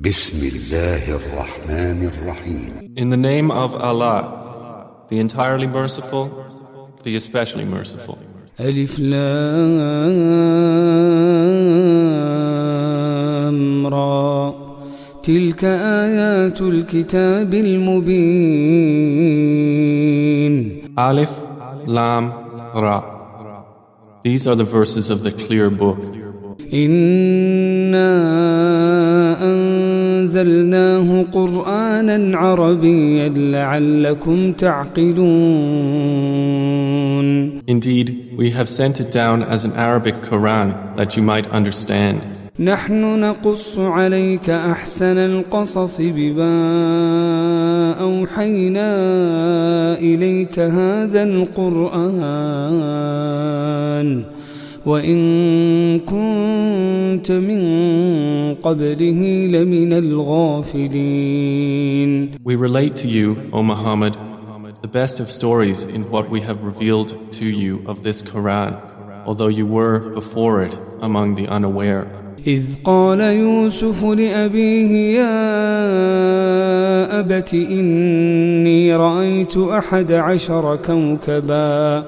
بسم الله الرحمن الرحيم In the name of Allah, the entirely merciful, the especially merciful. ألف لام را تلك آيات الكتاب المبين Alif, Lam, Ra. These are the verses of the clear book. إنا أنزلناه قرآنا عربيا لعلكم تعقلون Indeed, we have sent it down as an Arabic Quran that you might understand. نحن نقص عليك أحسن القصص بما أوحينا إليك هذا القرآن وإن كنت من قبله لمن الغافلين We relate to you, O Muhammad, the best of stories in what we have revealed to you of this Quran, although you were before it among the unaware. إذ قال يوسف لأبيه يا أبت إني رأيت أحد عشر كوكبا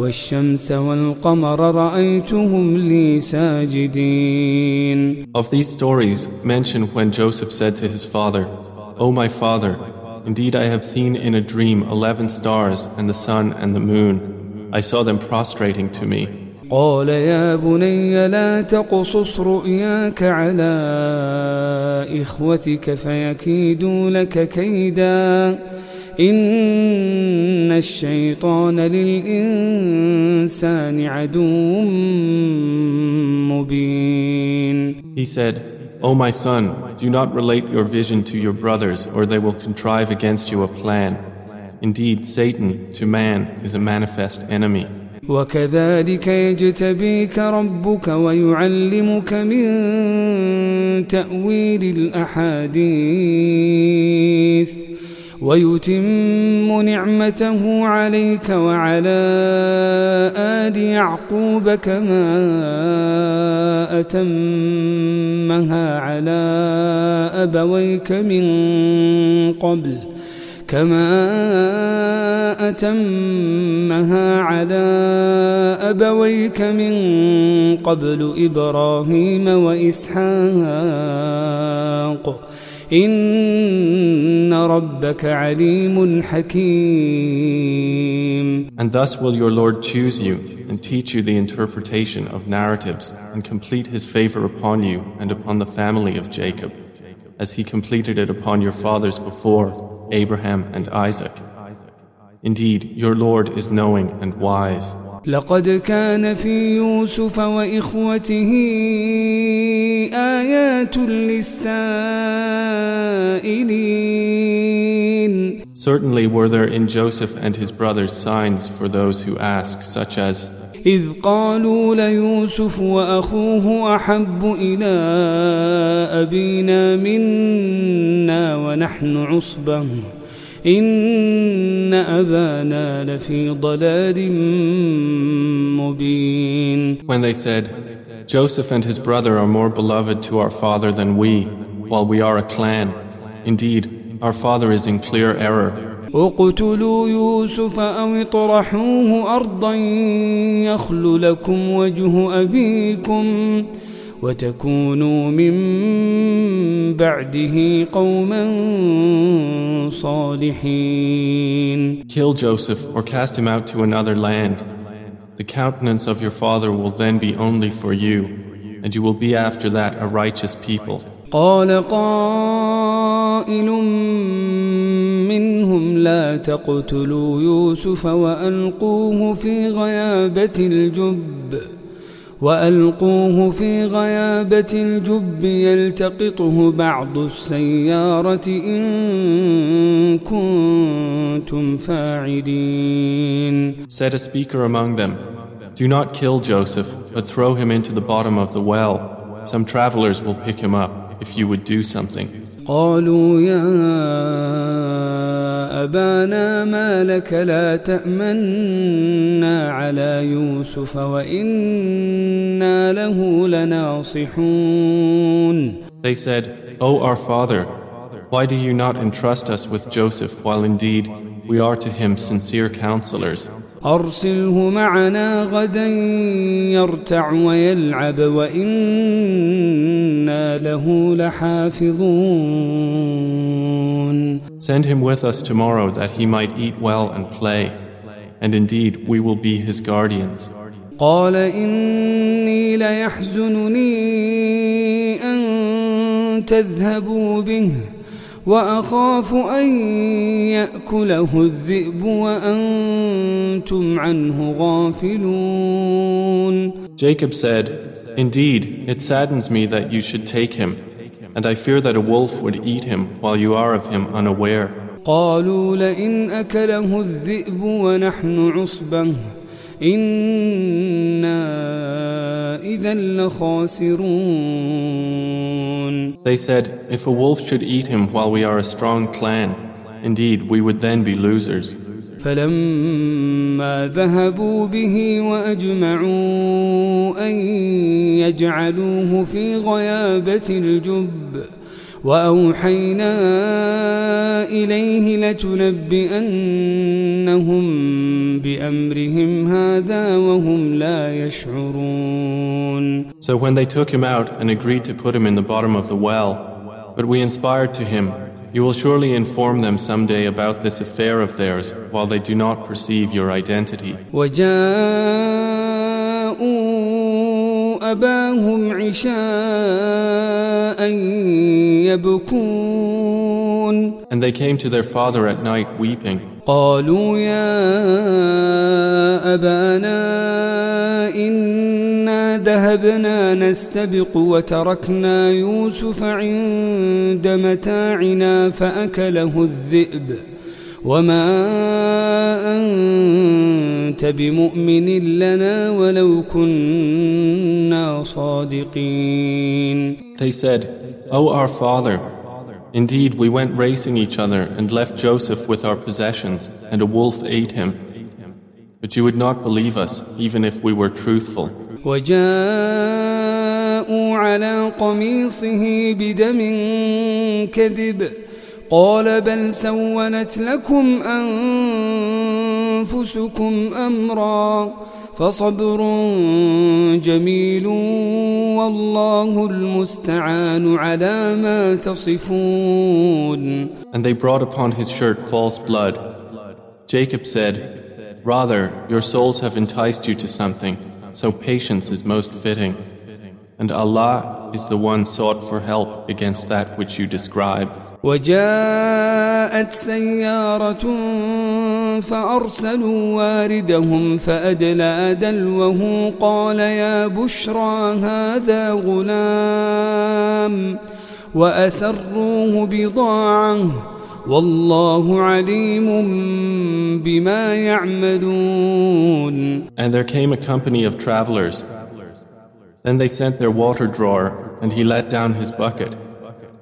والشمس والقمر رأيتهم لي ساجدين Of these stories, mention when Joseph said to his father, O my father, indeed I have seen in a dream eleven stars and the sun and the moon. I saw them prostrating to me. قال يا بني لا تقصص رؤياك على إخوتك فيكيدوا لك كيدا إن الشيطان للإنسان عدو مبين He said, O my son, do not relate your vision to your brothers, or they will contrive against you a plan. Indeed, Satan, to man, is a manifest enemy. وكذلك يجتبيك ربك ويعلمك من تأويل الأحاديث ويتم نعمته عليك وعلى آل يعقوب كما أتمها على أبويك من قبل كما أتمها على أبويك من قبل إبراهيم وإسحاق. إن ربك عليم حكيم And thus will your Lord choose you and teach you the interpretation of narratives and complete his favor upon you and upon the family of Jacob, as he completed it upon your fathers before, Abraham and Isaac. Indeed, your Lord is knowing and wise. لقد كان في يوسف وإخوته آيات للسائلين Certainly were there in Joseph and his brothers signs for those who ask, such as, إذ قالوا ليوسف وأخوه أحب إلى أبينا منا ونحن عصبة إن أبانا لفي ضلال مبين when they said, Joseph and his brother are more beloved to our father than we, while we are a clan. Indeed, our father is in clear error. اقتلوا يوسف أو اطرحوه أرضا يخل لكم وجه أبيكم وتكونوا من بعده قوما صالحين Kill Joseph or cast him out to another land. The countenance of your father will then be only for you, and you will be after that a righteous people. قال قائل منهم لا تقتلوا يوسف وألقوه في غيابة الجب وألقوه في غيابة الجب يلتقطه بعض السيارة إن كنتم فاعلين Said a speaker among them, Do not kill Joseph, but throw him into the bottom of the well. Some travelers will pick him up if you would do something. قالوا يا أبانا ما لك لا تأمنا على يوسف وإنا له لناصحون They said, O our father, why do you not entrust us with Joseph while indeed we are to him sincere counselors? أرسله معنا غدا يرتع ويلعب وإنا له لحافظون Send him with us tomorrow that he might eat well and play, and indeed we will be his guardians. قال إني ليحزنني أن تذهبوا به وأخاف أن يأكله الذئب وأنتم عنه غافلون Jacob said, Indeed, it saddens me that you should take him, and I fear that a wolf would eat him while you are of him unaware. قالوا لئن أكله الذئب ونحن عصبة إنا إذا لخاسرون They said, If a wolf should eat him while we are a strong clan, indeed we would then be losers. فلما ذهبوا به وأجمعوا أن يجعلوه في غيابة الجب وأوحينا إليه لتنبئنهم بأمرهم هذا وهم لا يشعرون So when they took him out and agreed to put him in the bottom of the well, but we inspired to him, You will surely inform them someday about this affair of theirs while they do not perceive your identity. وجاءوا أباهم عشاء يبكون And they came to their father at night weeping. قالوا يا أبانا إنا ذهبنا نستبق وتركنا يوسف عند متاعنا فأكله الذئب وما أنت بمؤمن لنا ولو كنا صادقين They said, O our father, indeed we went racing each other and left Joseph with our possessions, and a wolf ate him. But you would not believe us, even if we were truthful. وجاءوا على قميصه بدم كذب قال بل سولت لكم أنفسكم أمرا فصبر جميل والله المستعان على ما تصفون And they brought upon his shirt false blood. Jacob said, Rather, your souls have enticed you to something, so patience is most fitting. And Allah is the one sought for help against that which you describe. وجاءت سيارة فأرسلوا واردهم فأدلى دلوه قال يا بشرى هذا غلام وأسروه بضاعة والله عليم بما يعملون And there came a company of travelers. Then they sent their water drawer, and he let down his bucket.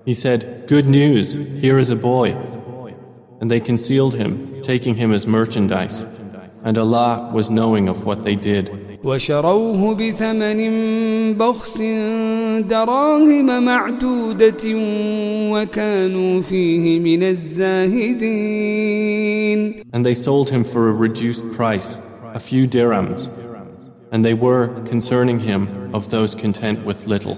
He said, Good news, here is a boy. And they concealed him, taking him as merchandise. And Allah was knowing of what they did. وشروه بثمن بخس دراهم معدودة وكانوا فيه من الزاهدين And they sold him for a reduced price, a few dirhams. And they were, concerning him, of those content with little.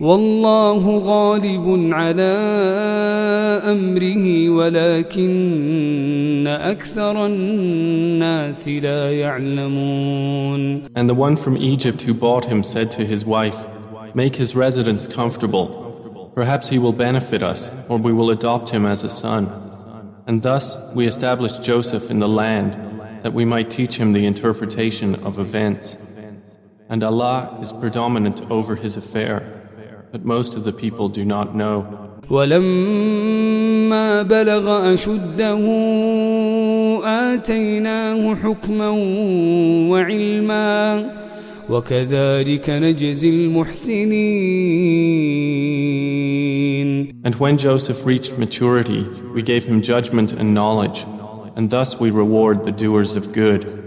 والله غالب على امره ولكن اكثر الناس لا يعلمون And the one from Egypt who bought him said to his wife, Make his residence comfortable. Perhaps he will benefit us, or we will adopt him as a son. And thus we established Joseph in the land, that we might teach him the interpretation of events. And Allah is predominant over his affair, but most of the people do not know. ولما بلغ أشده آتيناه حكما وعلما وكذلك نجزي المحسنين And when Joseph reached maturity, we gave him judgment and knowledge, and thus we reward the doers of good.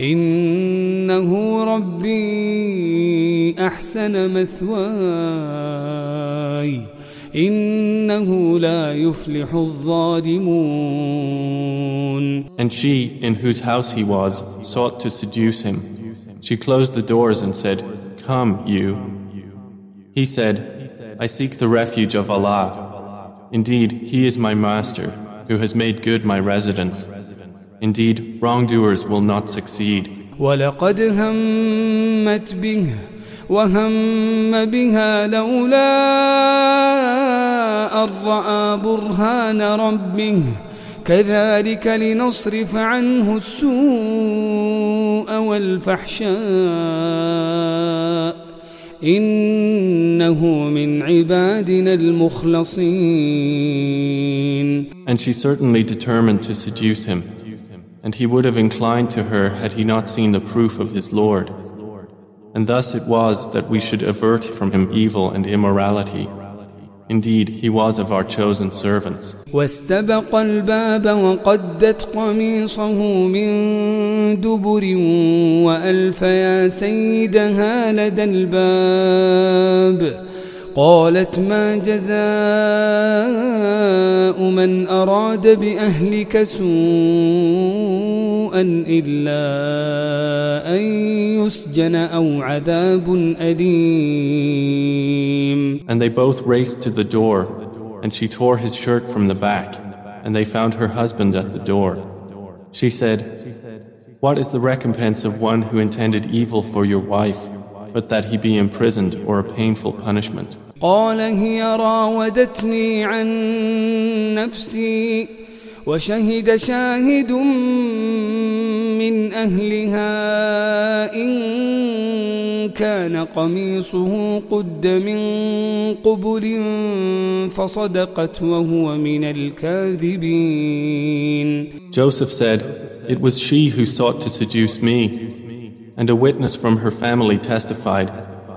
إنه ربي أحسن مثواي إنه لا يفلح الظالمون And she, in whose house he was, sought to seduce him. She closed the doors and said, Come, you. He said, I seek the refuge of Allah. Indeed, He is my master, who has made good my residence. Indeed, wrongdoers will not succeed. ولقد همت به وهم بها لولا أن رأى برهان ربه كذلك لنصرف عنه السوء والفحشاء إنه من عبادنا المخلصين And she certainly determined to seduce him. And he would have inclined to her had he not seen the proof of his Lord. And thus it was that we should avert from him evil and immorality. Indeed, he was of our chosen servants. واستبق الباب وقدت قميصه من دبر وألف يا سيدها لدى الباب قالت ما جزاء من أراد بأهلك سوءا إلا أن يسجن أو عذاب أليم And they both raced to the door, and she tore his shirt from the back, and they found her husband at the door. She said, What is the recompense of one who intended evil for your wife, but that he be imprisoned or a painful punishment? قال هي راودتني عن نفسي وشهد شاهد من أهلها إن كان قميصه قد من قبل فصدقت وهو من الكاذبين Joseph said, It was she who sought to seduce me. And a witness from her family testified,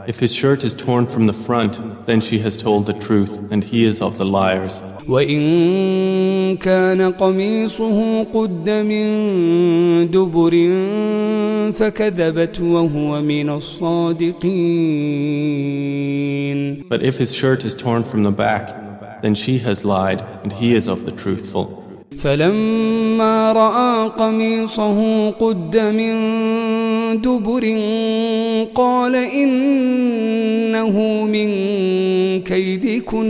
If his shirt is torn from the front, then she has told the truth, and he is of the liars. وإن كان قميصه قد من دبر فكذبت وهو من الصادقين But if his shirt is torn from the back, then she has lied, and he is of the truthful. فلما رأى قميصه قد من دبر قال إنه من كيدكن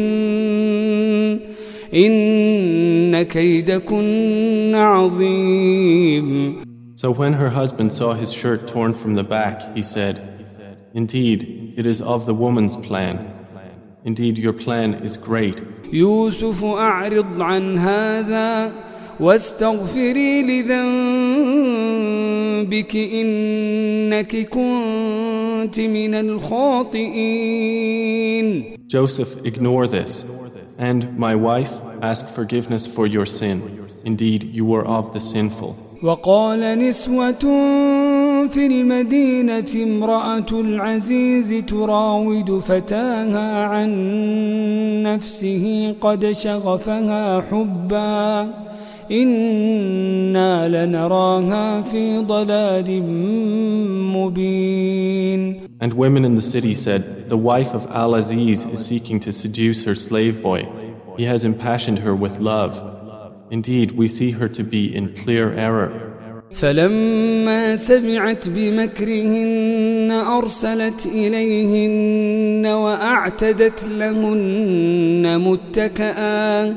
إن كيدكن عظيم So when her husband saw his shirt torn from the back, he said, Indeed, it is of the woman's plan. Indeed, your plan is great. يوسف أعرض عن هذا واستغفري لذنبك إنك كنت من الخاطئين Joseph, ignore this. And, my wife, ask forgiveness for your sin. Indeed, you were of the sinful. وقال نسوة في المدينة امرأة العزيز تراود فتاها عن نفسه قد شغفها حبا إنا لنراها في ضلال مبين And women in the city said, The wife of Al Aziz is seeking to seduce her slave boy. He has impassioned her with love. Indeed, we see her to be in clear error. فلما سمعت بمكرهن أرسلت إليهن وأعتدت لهن متكئا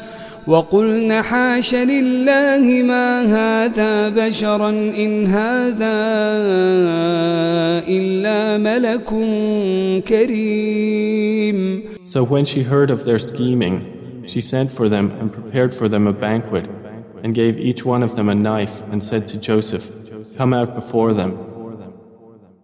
وقلن حاش لله ما هذا بشرا إن هذا إلا ملك كريم So when she heard of their scheming, she sent for them and prepared for them a banquet and gave each one of them a knife and said to Joseph, Come out before them.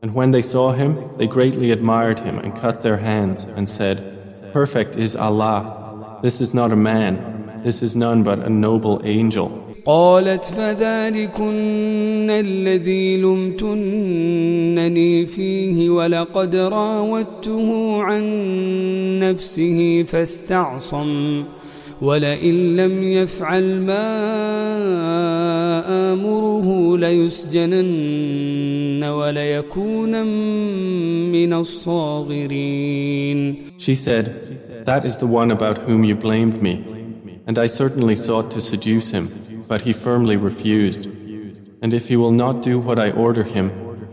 And when they saw him, they greatly admired him and cut their hands and said, Perfect is Allah. This is not a man. This is none but a noble angel. قالت فذلكن الذي لمتنني فيه ولقد راودته عن نفسه فاستعصم ولئن لم يفعل ما آمره ليسجنن وليكون من الصاغرين She said, That is the one about whom you blamed me. And I certainly sought to seduce him, but he firmly refused. And if he will not do what I order him,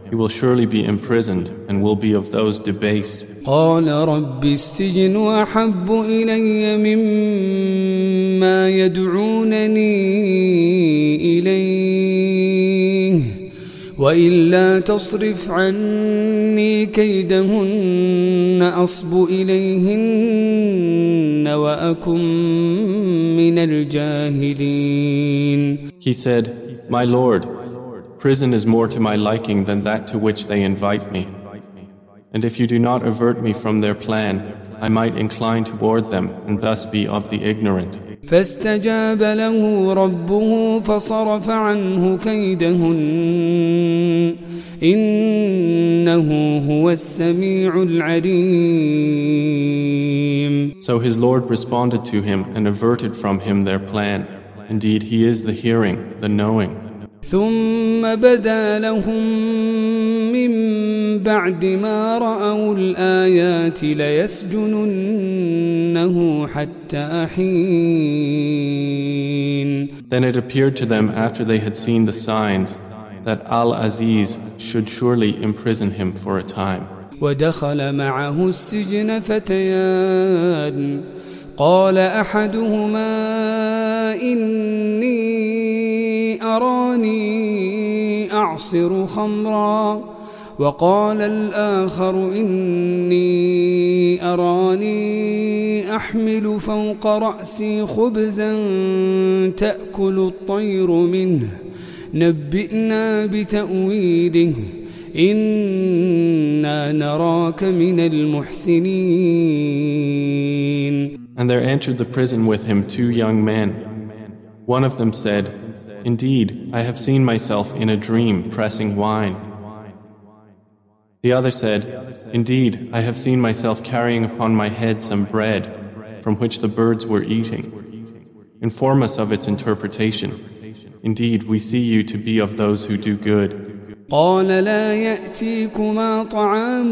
he will surely be imprisoned and will be of those debased. قال رب السجن أحب إلي مما يدعونني إليه وإلا تصرف عني كيدهن أصب إليهن وأكن من الجاهلين He said, My Lord, Prison is more to my liking than that to which they invite me. And if you do not avert me from their plan, I might incline toward them and thus be of the ignorant. فاستجاب له ربه فصرف عنه كيدهن إنه هو السميع العليم So his Lord responded to him and averted from him their plan. Indeed, he is the hearing, the knowing. ثم بدا لهم من بعد ما رأوا الآيات ليسجننه حتى حين Then it appeared to them after they had seen the signs that Al-Aziz should surely imprison him for a time. ودخل معه السجن فتيان قال أحدهما إني أراني أعصر خمرا وقال الآخر إني أراني أحمل فوق رأسي خبزا تأكل الطير منه. نبئنا بتأويله. إنا نراك من المحسنين. And there entered the prison with him two young men. One of them said, Indeed, I have seen myself in a dream pressing wine. The other said, Indeed, I have seen myself carrying upon my head some bread from which the birds were eating. Inform us of its interpretation. Indeed, we see you to be of those who do good. قال لا يأتيكما طعام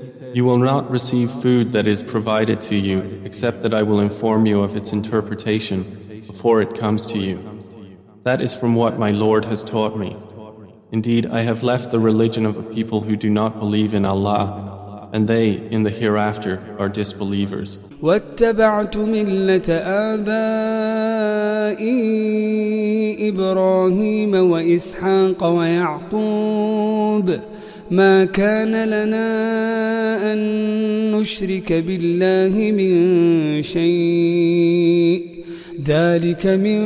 You will not receive food that is provided to you except that I will inform you of its interpretation before it comes to you. That is from what my Lord has taught me. Indeed, I have left the religion of a people who do not believe in Allah and they in the hereafter are disbelievers. واتبعت ملة آبائي إبراهيم وإسحاق ويعقوب ما كان لنا أن نشرك بالله من شيء ذلك من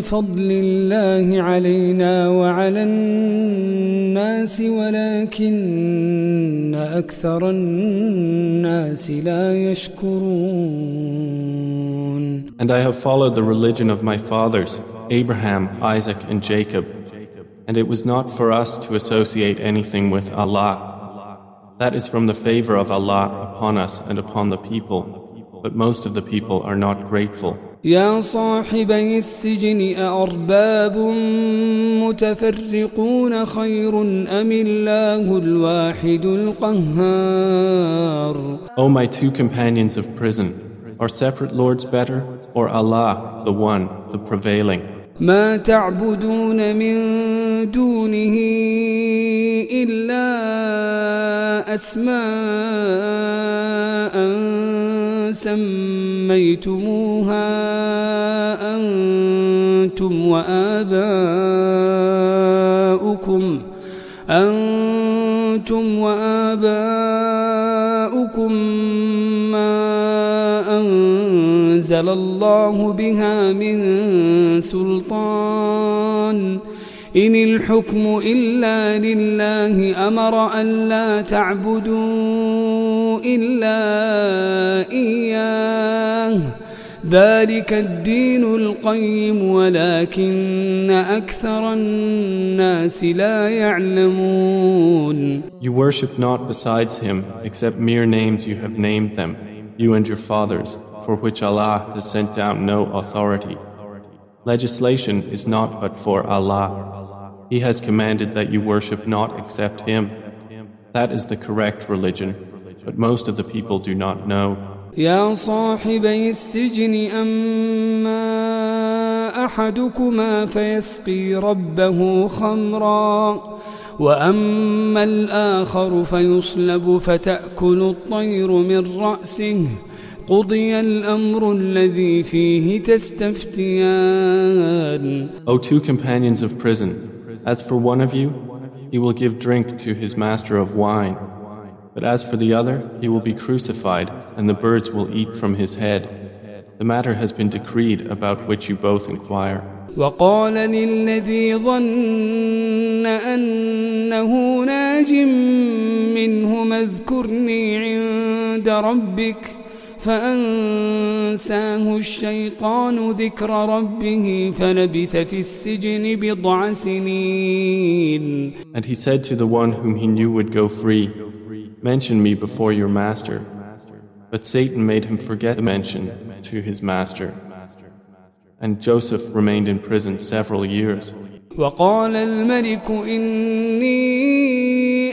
فضل الله علينا وعلى الناس ولكن أكثر الناس لا يشكرون And I have followed the religion of my fathers, Abraham, Isaac, and Jacob. And it was not for us to associate anything with Allah. That is from the favor of Allah upon us and upon the people. But most of the people are not grateful. يا صاحبي السجن أأرباب متفرقون خير أم الله الواحد القهار O my two companions of prison, are separate lords better, or Allah, the one, the prevailing? ما تعبدون من دونه إلا أسماء سميتموها أنتم وآباؤكم أنتم وآباؤكم أنزل الله بها من سلطان. إن الحكم إلا لله أمر أن لا تعبدوا إلا إياه. ذلك الدين القيم ولكن أكثر الناس لا يعلمون. You worship not besides him except mere names you have named them, you and your fathers, for which Allah has sent down no authority. Legislation is not but for Allah. He has commanded that you worship not except Him. That is the correct religion, but most of the people do not know. يا صاحبي السجن أما أحدكما فيسقي ربه خمرا وأما الآخر فيصلب فتأكل الطير من رأسه قضي الأمر الذي فيه تستفتيان O two companions of prison, as for one of you, he will give drink to his master of wine. But as for the other, he will be crucified, and the birds will eat from his head. The matter has been decreed about which you both inquire. وقال للذي ظن أنه ناج منهم اذكرني عند ربك فأنساه الشيطان ذكر ربه فلبث في السجن بضع سنين And he said to the one whom he knew would go free, Mention me before your master. But Satan made him forget the mention to his master. And Joseph remained in prison several years. وقال الملك إني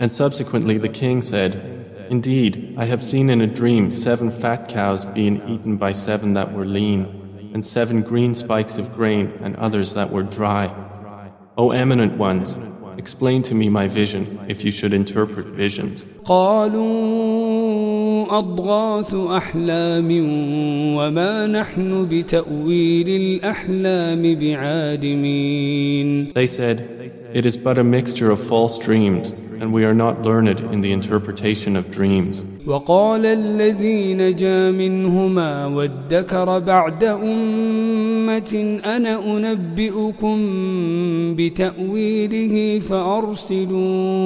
And subsequently the king said, Indeed, I have seen in a dream seven fat cows being eaten by seven that were lean, and seven green spikes of grain and others that were dry. O eminent ones, explain to me my vision if you should interpret visions. أضغاث أحلام وما نحن بتأويل الأحلام بعادمين. They said, It is but a mixture of false dreams, and we are not learned in the interpretation of dreams. وقال الذي نجا منهما وادكر بعد أمة أنا أنبئكم بتأويله فأرسلون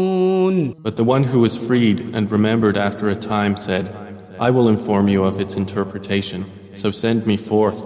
But the one who was freed and remembered after a time said, I will inform you of its interpretation, so send me forth.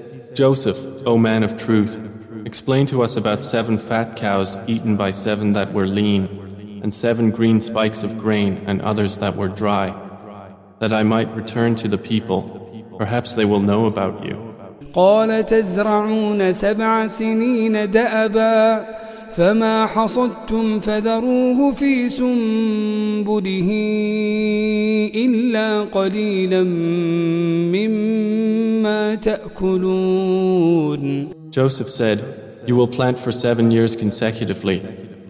Joseph, O man of truth, explain to us about seven fat cows eaten by seven that were lean, and seven green spikes of grain and others that were dry, that I might return to the people. Perhaps they will know about you. قال تزرعون سبع سنين دأبا فما حصدتم فذروه في سنبله إلا قليلا مما تأكلون Joseph said, You will plant for seven years consecutively,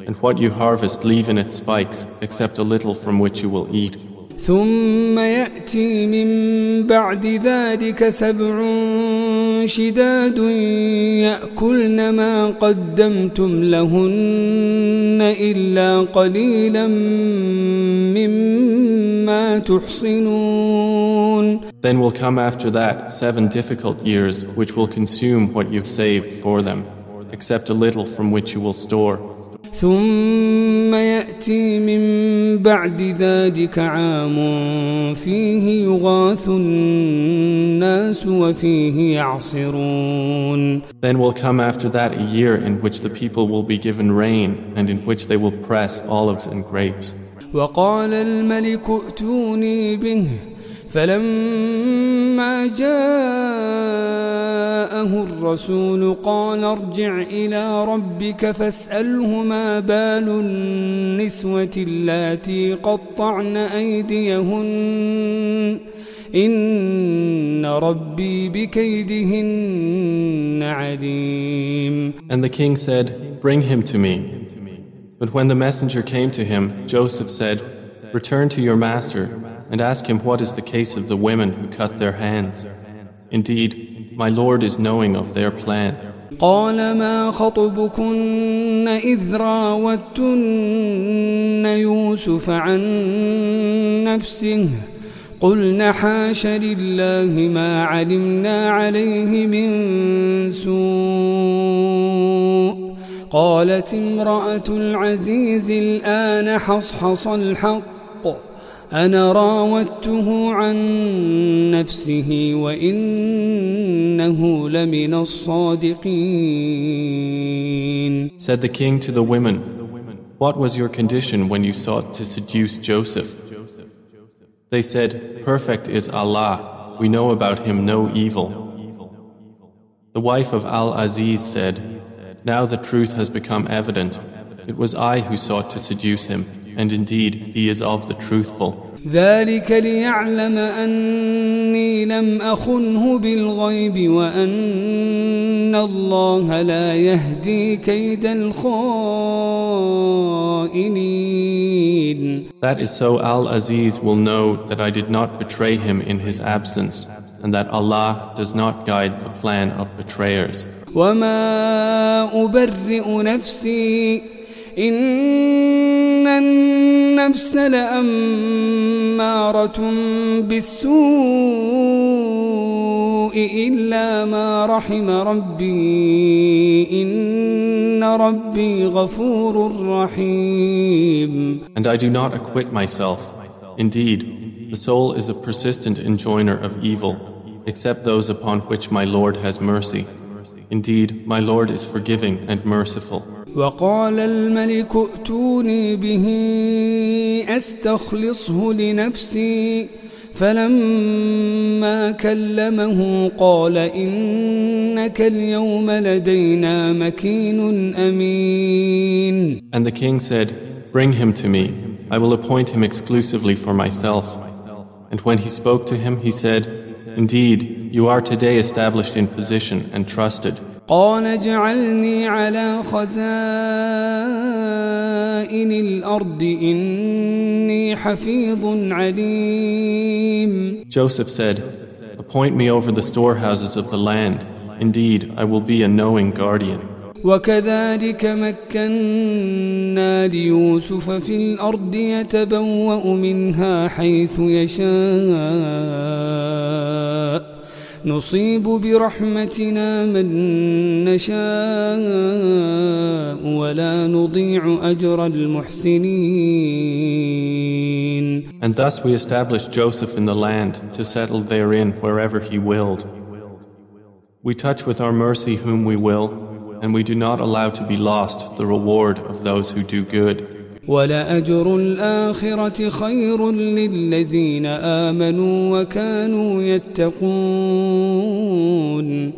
and what you harvest leave in its spikes, except a little from which you will eat. ثم يأتي من بعد ذلك سبع شداد يأكلن ما قدمتم لهن إلا قليلا مما تحصنون Then will come after that seven difficult years which will consume what you've saved for them, except a little from which you will store. ثم يأتي من بعد ذلك عام فيه يغاث الناس وفيه يعصرون Then will come after that a year in which the people will be given rain and in which they will press olives and grapes. وقال الملك ائتوني به فلما جاءه الرسول قال ارجع إلى ربك فاسأله ما بال النسوة اللاتي قطعن أيديهن إن ربي بكيدهن عليم And the king said, Bring him to me. But when the messenger came to him, Joseph said, Return to your master and ask him what is the case of the women who cut their hands. Indeed, my Lord is knowing of their plan. قال ما خطبكن إذ راوتن يوسف عن نفسه قلن حاش لله ما علمنا عليه من سوء قالت امرأة العزيز الآن حصحص الحق أنا راودته عن نفسه وإنه لمن الصادقين Said the king to the women, What was your condition when you sought to seduce Joseph? They said, Perfect is Allah, we know about him no evil. The wife of Al Aziz said, Now the truth has become evident. It was I who sought to seduce him, and indeed he is of the truthful. ذلك ليعلم أني لم أخنه بالغيب وأن الله لا يهدي كيد الخائنين That is so Al Aziz will know that I did not betray him in his absence, and that Allah does not guide the plan of betrayers. وما أبرئ نفسي إن النفس لأمارة بالسوء إلا ما رحم ربي إن ربي غفور رحيم And I do not acquit myself. Indeed, the soul is a persistent enjoiner of evil, except those upon which my Lord has mercy. Indeed, my Lord is forgiving and merciful. وقال الملك ائتوني به استخلصه لنفسي فلما كلمه قال انك اليوم لدينا مكين امين And the king said, Bring him to me. I will appoint him exclusively for myself. And when he spoke to him, he said, Indeed, you are today established in position and trusted. قال اجعلني على خزائن الأرض اني حفيظ عليم Joseph said, Appoint me over the storehouses of the land. Indeed, I will be a knowing guardian. وكذلك مكنا ليوسف في الأرض يتبوا منها حيث يشاء نصيب برحمتنا من نشاء ولا نضيع اجر المحسنين And thus we established Joseph in the land to settle therein wherever he willed. We touch with our mercy whom we will, and we do not allow to be lost the reward of those who do good. ولأجر الآخرة خير للذين آمنوا وكانوا يتقون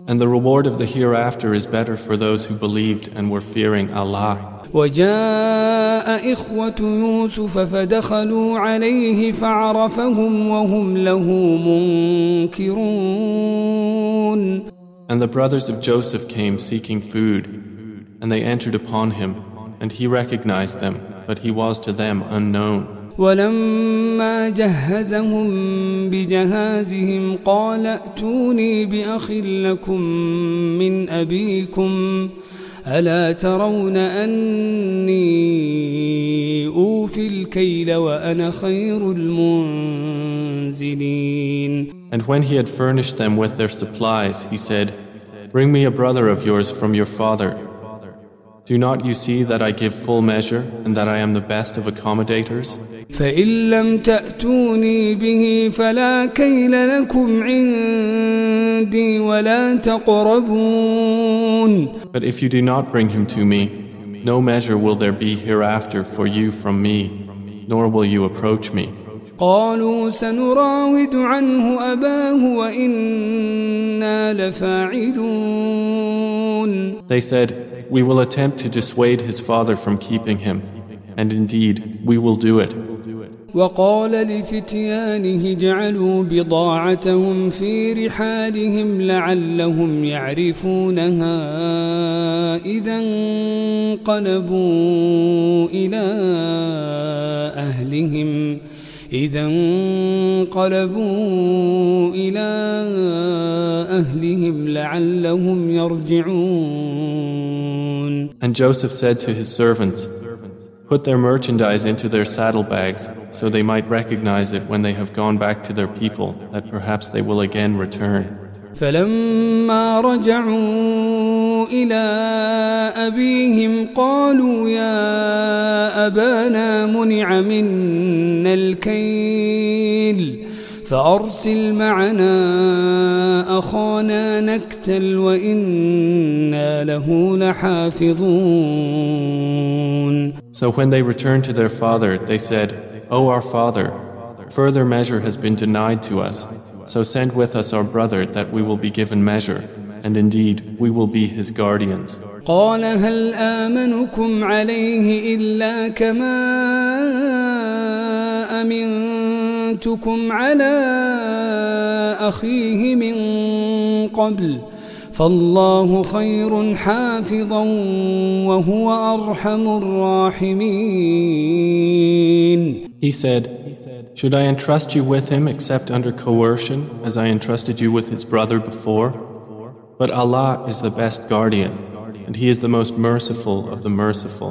And the reward of the hereafter is better for those who believed and were fearing Allah. وجاء إخوة يوسف فدخلوا عليه فعرفهم وهم له منكرون And the brothers of Joseph came seeking food, and they entered upon him, and he recognized them, but he was to them unknown. ولما جهزهم بجهازهم قال ائتوني بأخ لكم من أبيكم ألا ترون أني أوفي الكيل وأنا خير المنزلين And when he had furnished them with their supplies, he said, Bring me a brother of yours from your father. Do not you see that I give full measure and that I am the best of accommodators? فإن لم تأتوني به فلا كيل لكم عندي ولا تقربون But if you do not bring him to me, no measure will there be hereafter for you from me, nor will you approach me. قالوا سنراود عنه أباه وإنا لفاعلون They said, We will attempt to dissuade his father from keeping him, and indeed, we will do it. وقال لفتيانه جعلوا بضاعتهم في رحالهم لعلهم يعرفونها إذا انقلبوا إلى أهلهم إذا انقلبوا إلى أهلهم لعلهم يرجعون And Joseph said to his servants, Put their merchandise into their saddlebags, so they might recognize it when they have gone back to their people, that perhaps they will again return. فلما رجعوا إلى أبيهم قالوا يا أبانا منع منا الكيل فأرسل معنا أخانا نكتل وإنا له لحافظون So when they returned to their father, they said, O our father, further measure has been denied to us. So send with us our brother that we will be given measure, and indeed we will be his guardians. قال هل آمنكم عليه إلا كما أمنتكم على أخيه من قبل فالله خير حافظا وهو أرحم الراحمين He said, Should I entrust you with him except under coercion, as I entrusted you with his brother before? But Allah is the best guardian, and He is the most merciful of the merciful.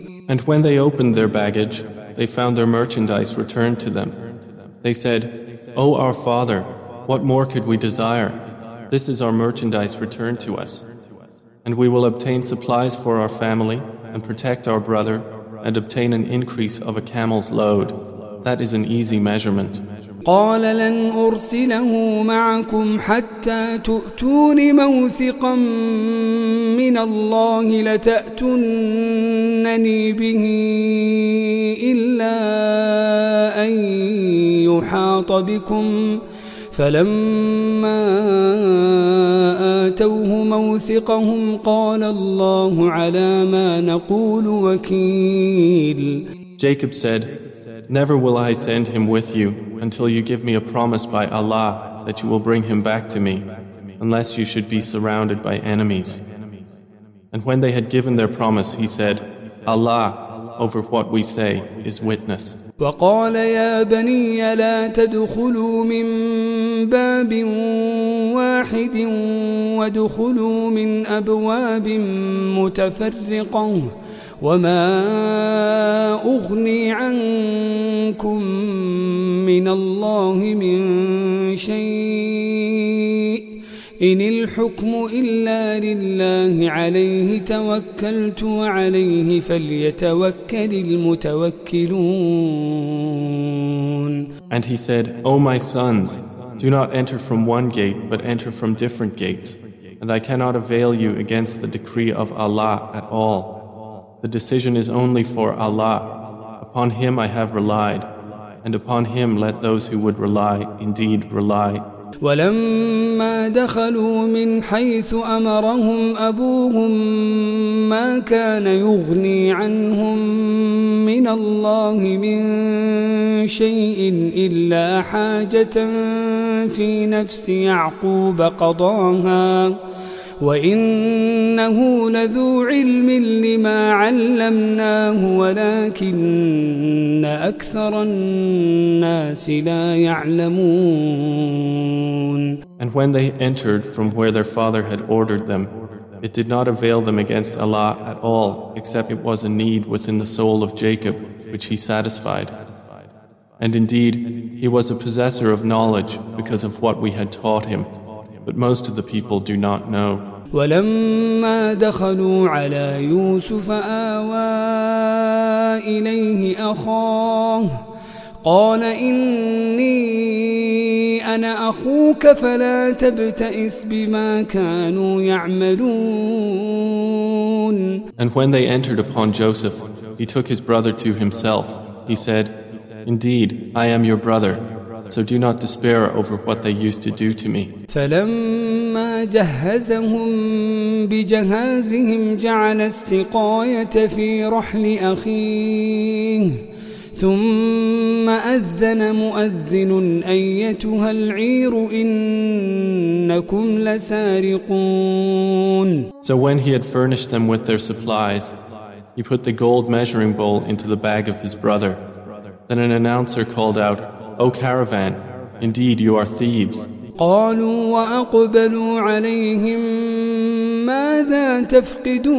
And when they opened their baggage, they found their merchandise returned to them. They said, O our father, what more could we desire? This is our merchandise returned to us. And we will obtain supplies for our family and protect our brother and obtain an increase of a camel's load. That is an easy measurement. قال لن أرسله معكم حتى تؤتون موثقا من الله لتأتونني به إلا أن يحاط بكم. فلما آتوه موثقهم قال الله على ما نقول وكيل. Jacob said, Never will I send him with you. until you give me a promise by Allah that you will bring him back to me, unless you should be surrounded by enemies. And when they had given their promise, he said, Allah, over what we say, is witness. وقال يا بني لا تدخلوا من باب واحد وادخلوا من أبواب متفرقة وما أغني عنكم من الله من شيء إن الحكم إلا لله عليه توكلت وعليه فليتوكل المتوكلون And he said, O my sons, do not enter from one gate, but enter from different gates. And I cannot avail you against the decree of Allah at all. The decision is only for Allah. Upon Him I have relied, and upon Him let those who would rely indeed rely. ولما دخلوا من حيث أمرهم أبوهم ما كان يغني عنهم من الله من شيء إلا حاجة في نفس يعقوب قضاها وإنه لذو علم لما علمناه ولكن أكثر الناس لا يعلمون And when they entered from where their father had ordered them, it did not avail them against Allah at all, except it was a need within the soul of Jacob, which he satisfied. And indeed, he was a possessor of knowledge because of what we had taught him, but most of the people do not know. ولما دخلوا على يوسف آوى إليه أخاه قال إني أنا أخوك فلا تبتئس بما كانوا يعملون And when they entered upon Joseph, he took his brother to himself. He said, Indeed, I am your brother, so do not despair over what they used to do to me. فلما جهزهم بجهازهم جعل السقاية في رحل أخيه ثم أذن مؤذن أيتها العير إنكم لسارقون So when he had furnished them with their supplies, he put the gold measuring bowl into the bag of his brother. Then an announcer called out, O caravan, indeed you are thieves. قالوا وأقبلوا عليهم ماذا تفقدون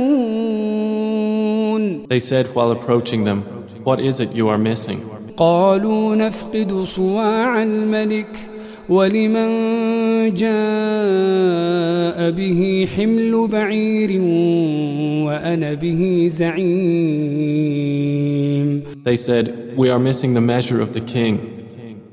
They said while approaching them, What is it you are missing? قالوا نفقد صواع الملك ولمن جاء به حمل بعير وأنا به زعيم They said, We are missing the measure of the king,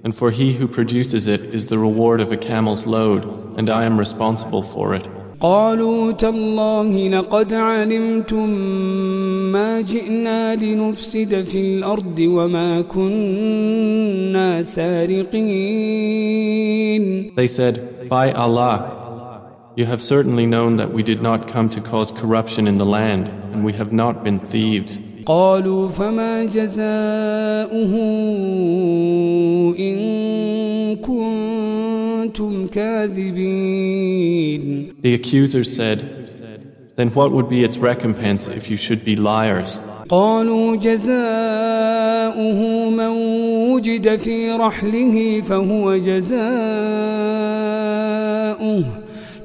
and for he who produces it is the reward of a camel's load, and I am responsible for it. قالوا تالله لقد علمتم ما جئنا لنفسد في الأرض وما كنا سارقين They said, By Allah, you have certainly known that we did not come to cause corruption in the land, and we have not been thieves. قالوا فما جزاؤه إن كنتم كاذبين The accusers said, Then what would be its recompense if you should be liars? قالوا جزاؤه من وجد في رحله فهو جزاؤه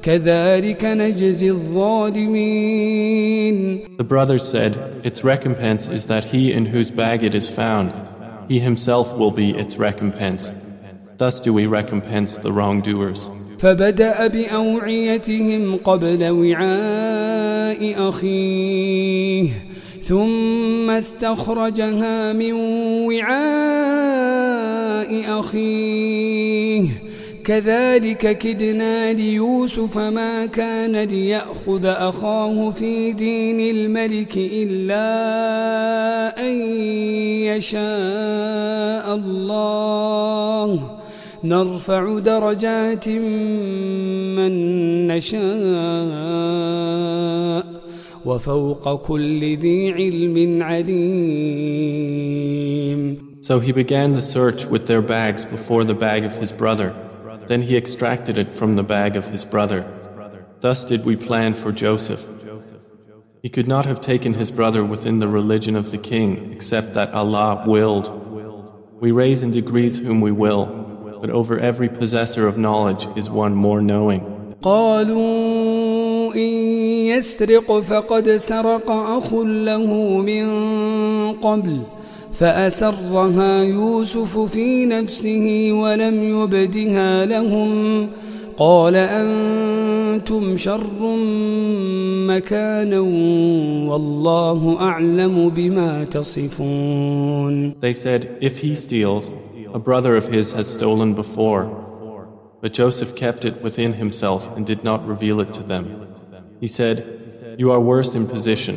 كذلك نجزي الظالمين The brothers said, Its recompense is that he in whose bag it is found, he himself will be its recompense. Thus do we recompense the wrongdoers. فبدأ بأوعيتهم قبل وعاء أخيه ثم استخرجها من وعاء أخيه كذلك كدنا ليوسف ما كان ليأخذ أخاه في دين الملك إلا أن يشاء الله نرفع درجات من نشاء وفوق كل ذي علم عليم So he began the search with their bags before the bag of his brother. Then he extracted it from the bag of his brother. Thus did we plan for Joseph. He could not have taken his brother within the religion of the king except that Allah willed. We raise in degrees whom we will, but over every possessor of knowledge is one more knowing. قالوا إن يسرق فقد سرق أخ له من قبل فأسرها يوسف في نفسه ولم يبدها لهم قال أنتم شر مكانا والله أعلم بما تصفون They said, If he steals, a brother of his has stolen before. But Joseph kept it within himself and did not reveal it to them. He said, You are worse in position,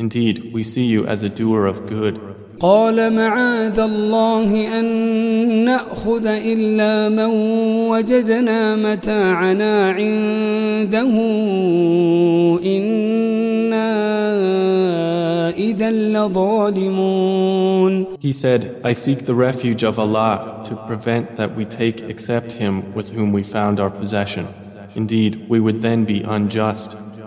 Indeed, we see you as a doer of good. قال معاذ الله أن نأخذ إلا من وجدنا متاعنا عنده إنا إذا لظالمون He said, I seek the refuge of Allah to prevent that we take except him with whom we found our possession. Indeed, we would then be unjust.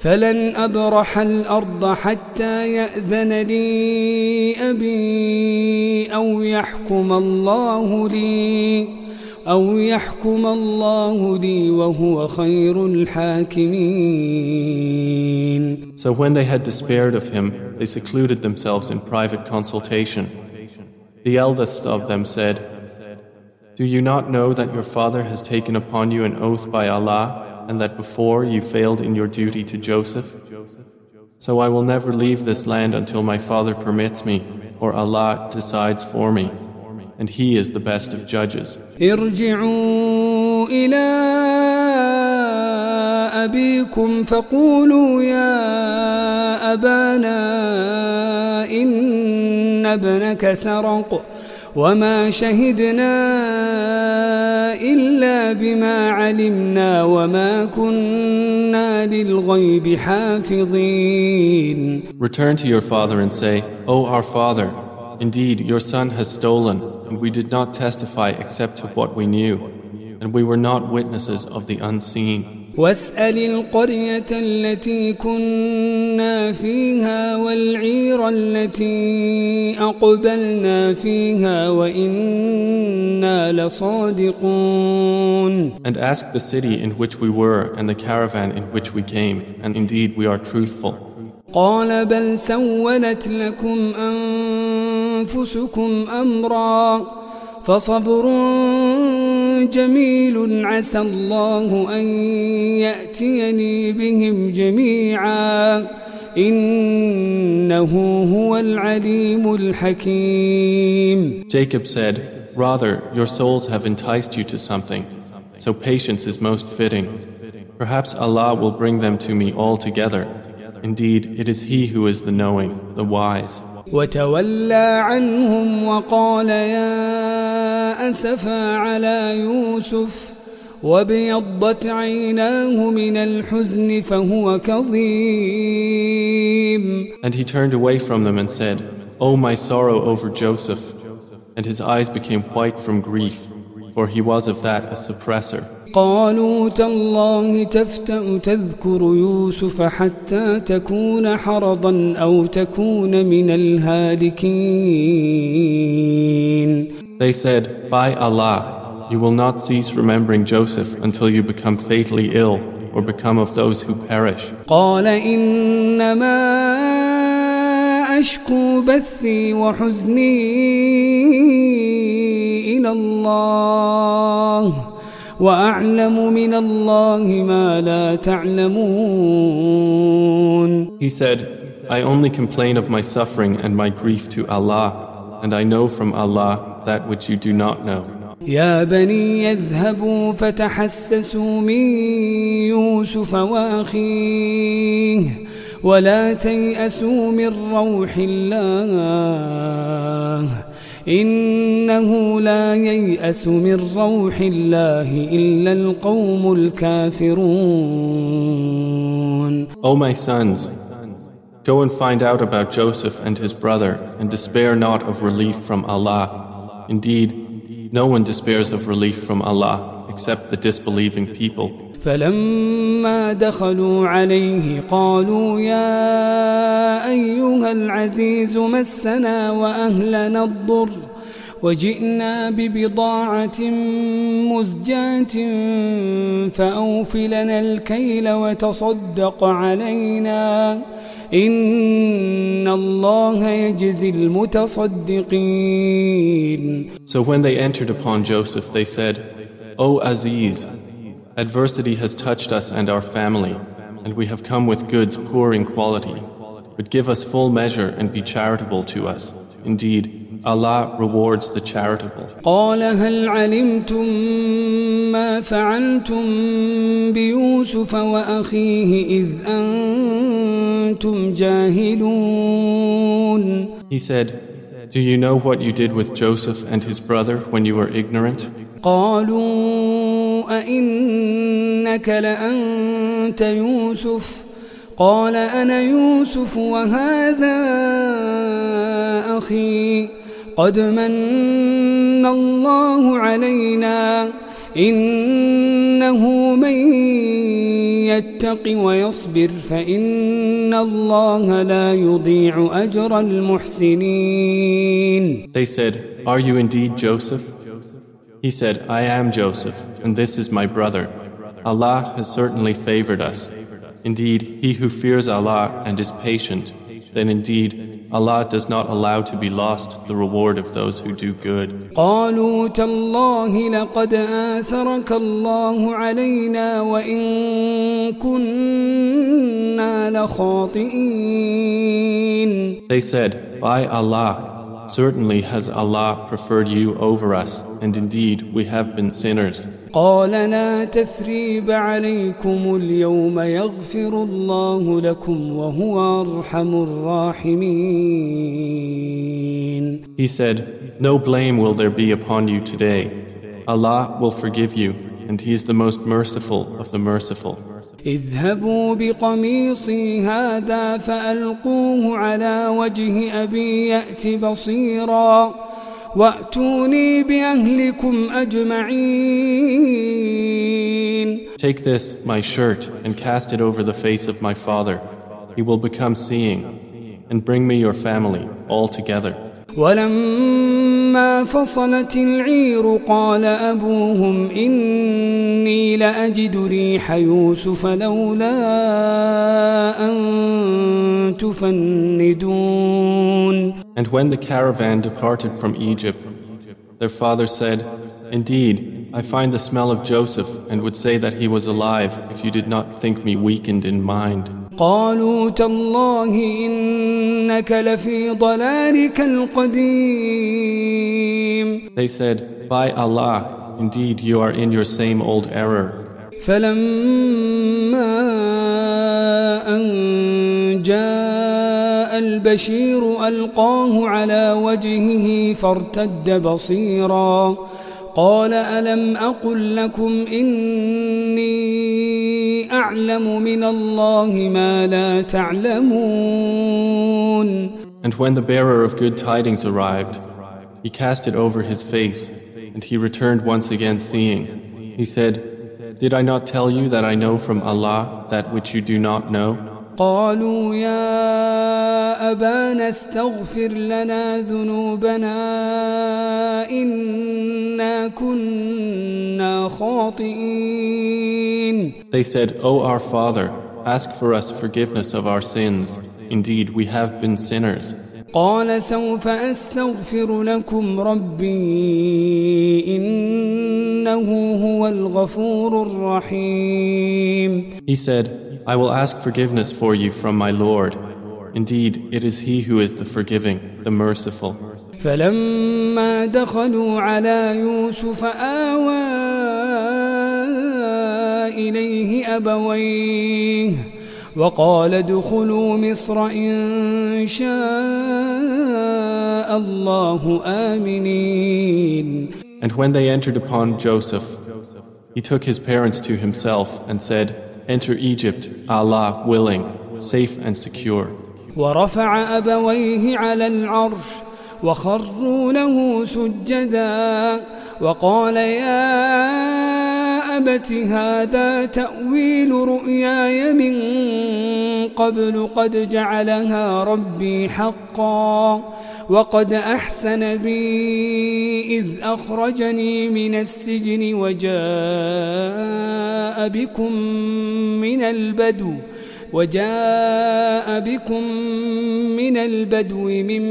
فلن أبرح الأرض حتى يأذن لي أبي أو يحكم الله لي أو يحكم الله لي وهو خير الحاكمين So when they had despaired of him, they secluded themselves in private consultation. The eldest of them said, Do you not know that your father has taken upon you an oath by Allah and that before you failed in your duty to Joseph? So I will never leave this land until my father permits me or Allah decides for me. And He is the best of judges. ارجعوا إلى أبيكم فقولوا يا أبانا إن ابنك سرق وما شهدنا إلا بما علمنا وما كنا للغيب حافظين Return to your father and say, O our father, indeed your son has stolen, and we did not testify except to what we knew, and we were not witnesses of the unseen. واسأل القرية التي كنا فيها والعير التي أقبلنا فيها وإنا لصادقون And ask the city in which we were and the caravan in which we came, and indeed we are truthful. قال بل سولت لكم أنفسكم أمرا فصبر جميل عسى الله أن يأتيني بهم جميعا إنه هو العليم الحكيم Jacob said, Rather, your souls have enticed you to something, so patience is most fitting. Perhaps Allah will bring them to me all together. Indeed, it is He who is the knowing, the wise. وتولى عنهم وقال يا أسفا على يوسف وابيضت عيناه من الحزن فهو كظيم And he turned away from them and said, O my sorrow over Joseph. And his eyes became white from grief, for he was of that a suppressor. قالوا تالله تفتأ تذكر يوسف حتى تكون حرضا أو تكون من الهالكين They said, By Allah, you will not cease remembering Joseph until you become fatally ill or become of those who perish. قال إنما أشكو بثي وحزني إلى الله وأعلم من الله ما لا تعلمون He said, I only complain of my suffering and my grief to Allah, and I know from Allah that which you do not know. يا بني يذهبوا فتحسسوا من يوسف واخيه ولا تيأسوا من روح الله إنه لا ييأس من روح الله إلا القوم الكافرون O my sons, go and find out about Joseph and his brother, and despair not of relief from Allah. Indeed, no one despairs of relief from Allah except the disbelieving people. فلما دخلوا عليه قالوا يا أيها العزيز مسنا وأهلنا الضر وجئنا ببضاعة مزجاة فأوفلنا الكيل وتصدق علينا إن الله يجزي المتصدقين. So when they entered upon Joseph, they said, O Aziz, adversity has touched us and our family, and we have come with goods poor in quality. But give us full measure and be charitable to us. Indeed, Allah rewards the charitable. قال هل علمتم ما فعلتم بيوسف وأخيه إذ أنتم جاهلون He said, Do you know what you did with Joseph and his brother when you were ignorant? قالوا أئنك لأنت يوسف. قال أنا يوسف وهذا أخي. قد من الله علينا إنه من يتق ويصبر فإن الله لا يضيع أجر المحسنين. They said, Are you indeed Joseph? He said, I am Joseph, and this is my brother. Allah has certainly favored us. Indeed, he who fears Allah and is patient, then indeed Allah does not allow to be lost the reward of those who do good. قالوا تالله لقد آثرك الله علينا وإن كنا لخاطئين They said, By Allah, certainly has Allah preferred you over us, and indeed we have been sinners. قال لا تثريب عليكم اليوم يغفر الله لكم وهو أرحم الراحمين He said, No blame will there be upon you today. Allah will forgive you, and He is the most merciful of the merciful. اذهبوا بقميصي هذا فألقوه على وجه أبي يأت بصيرا وأتوني بأهلكم أجمعين Take this, my shirt, and cast it over the face of my father. He will become seeing, and bring me your family all together. ولما فصلت العير قال أبوهم إني لأجد ريح يوسف لولا أن تفندون And when the caravan departed from Egypt, their father said, Indeed, I find the smell of Joseph and would say that he was alive if you did not think me weakened in mind. قالوا تالله إنك لفي ضلالك القديم They said, By Allah, indeed you are in your same old error. فلما أن جاء البشير ألقاه على وجهه فارتد بصيرا قال ألم أقل لكم إني أعلم من الله ما لا تعلمون And when the bearer of good tidings arrived, he cast it over his face, and he returned once again seeing. He said, Did I not tell you that I know from Allah that which you do not know? قالوا يا أبانا استغفر لنا ذنوبنا إنا كنا خاطئين They said, O our Father, ask for us forgiveness of our sins. Indeed, we have been sinners. قال سوف أستغفر لكم ربي إن إنه هو الغفور الرحيم He said, I will ask forgiveness for you from my Lord. Indeed, it is He who is the forgiving, the merciful. فلما دخلوا على يوسف آوى إليه أبويه وقال ادخلوا مصر إن شاء الله آمنين And when they entered upon Joseph, he took his parents to himself and said, Enter Egypt, Allah willing, safe and secure. ورفع أبويه على العرش وخروا له سجدا وقال يا أبت هذا تأويل رؤياي من قبل قد جعلها ربي حقا وقد أحسن بي إذ أخرجني من السجن وجاء بكم من البدو وجاء بكم من البدو من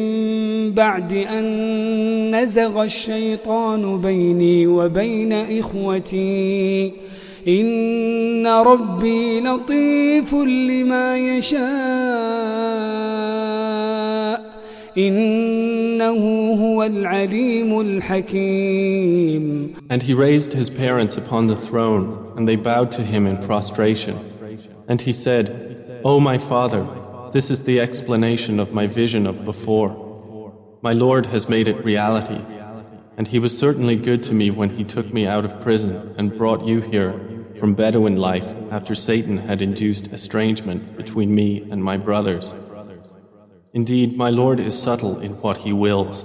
بعد أن نزغ الشيطان بيني وبين إخوتي. إن ربي لطيف لما يشاء. إنه هو العليم الحكيم. And he raised his parents upon the throne, and they bowed to him in prostration. And he said, O my father, this is the explanation of my vision of before. My Lord has made it reality. And he was certainly good to me when he took me out of prison and brought you here from Bedouin life after Satan had induced estrangement between me and my brothers. Indeed, my Lord is subtle in what he wills.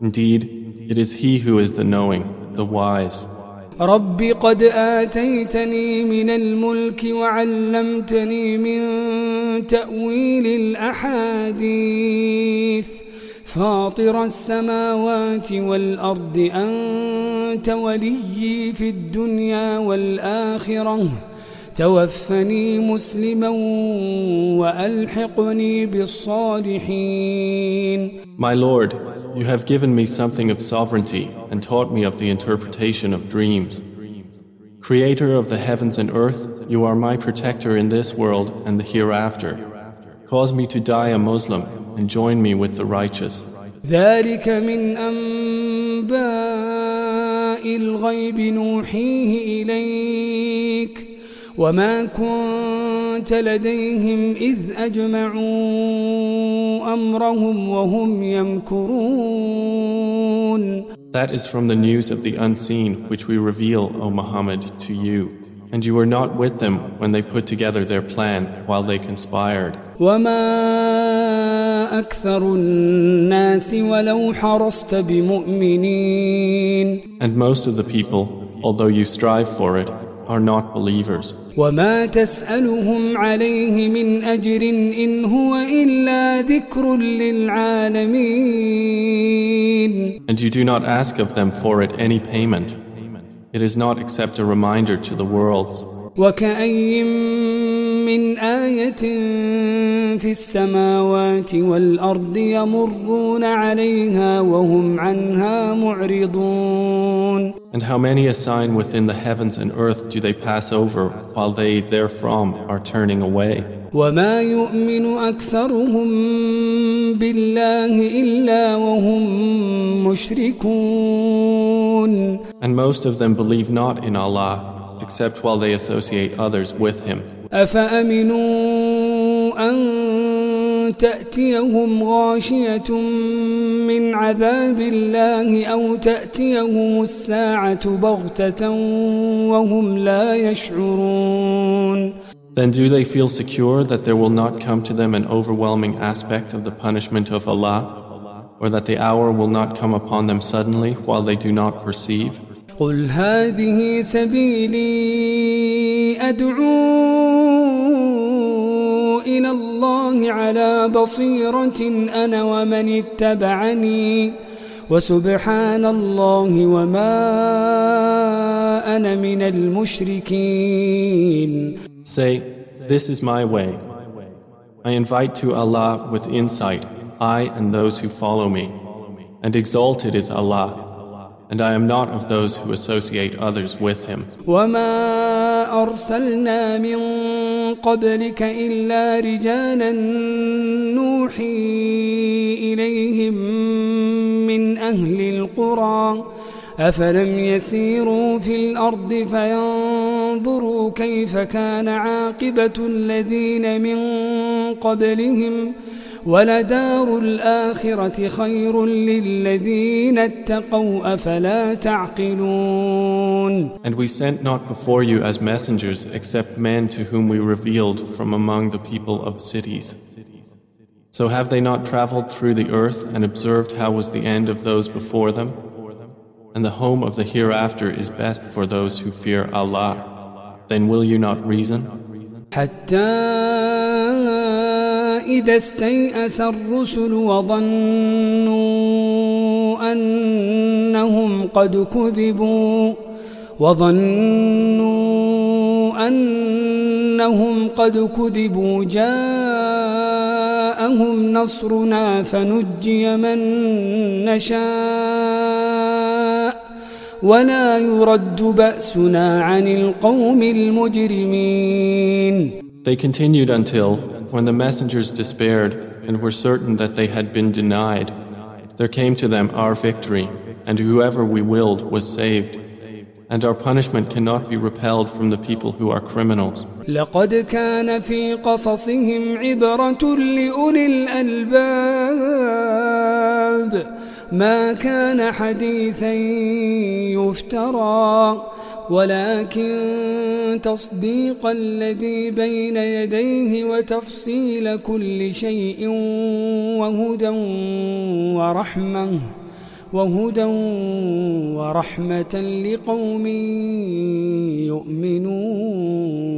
Indeed, it is he who is the knowing, the wise. رب قد آتيتني من الملك وعلمتني من تأويل الأحاديث. فاطر السماوات والأرض أنت وليي في الدنيا والآخرة. توفني مسلما وألحقني بالصالحين My Lord, you have given me something of sovereignty and taught me of the interpretation of dreams. Creator of the heavens and earth, you are my protector in this world and the hereafter. Cause me to die a Muslim and join me with the righteous. ذلك من أنباء الغيب نوحيه إليك وما كنت لديهم إذ أجمعوا أمرهم وهم يمكرون That is from the news of the unseen which we reveal, O Muhammad, to you. And you were not with them when they put together their plan while they conspired. وما أكثر الناس ولو حرصت بمؤمنين And most of the people, although you strive for it, are not believers. وما تسألهم عليه من أجر إن هو إلا ذكر للعالمين And you do not ask of them for it any payment. It is not except a reminder to the worlds. وكأي من آية في السماوات والأرض يمرون عليها وهم عنها معرضون And how many a sign within the heavens and earth do they pass over while they therefrom are turning away? وما يؤمن أكثرهم بالله إلا وهم مشركون And most of them believe not in Allah except while they associate others with Him. أفأمنوا أن تأتيهم غاشية من عذاب الله أو تأتيهم الساعة بغتة وهم لا يشعرون Then do they feel secure that there will not come to them an overwhelming aspect of the punishment of Allah, or that the hour will not come upon them suddenly while they do not perceive? قل هذه سبيلي أدعو إلى الله على بصيرة أنا ومن اتبعني وسبحان الله وما أنا من المشركين Say, This is my way. I invite to Allah with insight, I and those who follow me. And exalted is Allah, And I am not of those who associate others with him. وما أرسلنا من قبلك إلا رجالا نوحي إليهم من أهل القرى أفلم يسيروا في الأرض فينظروا كيف كان عاقبة الذين من قبلهم ولدار الآخرة خير للذين اتقوا أفلا تعقلون And we sent not before you as messengers except men to whom we revealed from among the people of cities. So have they not traveled through the earth and observed how was the end of those before them? and the home of the hereafter is best for those who fear Allah. Then will you not reason? حتى إذا استيأس الرسل وظنوا أنهم قد كذبوا وظنوا أنهم قد كذبوا جاءهم نصرنا فنجي من نشاء ولا يرد بأسنا عن القوم المجرمين. They continued until, when the messengers despaired and were certain that they had been denied, there came to them our victory, and whoever we willed was saved. And our punishment cannot be repelled from the people who are criminals. لقد كان في قصصهم عبرة لأولي الألباب ما كان حديثا يفترى ولكن تصديق الذي بين يديه وتفصيل كل شيء وهدى ورحمة وهدى ورحمة لقوم يؤمنون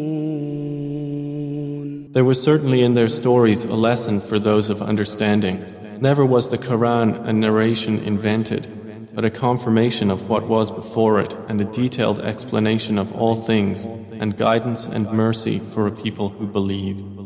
There was certainly in their stories a lesson for those of understanding. Never was the Quran a narration invented, but a confirmation of what was before it and a detailed explanation of all things and guidance and mercy for a people who believe.